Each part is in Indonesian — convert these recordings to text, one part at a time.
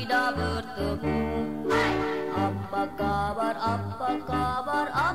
tidak bertemu. Apa kabar, apa kabar, apa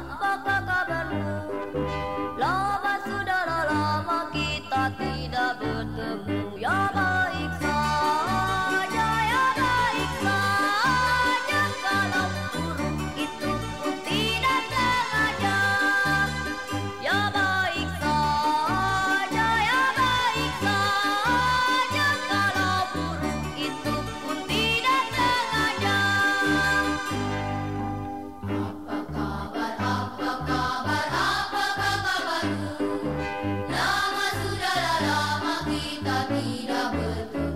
Rama Kita Tira Betul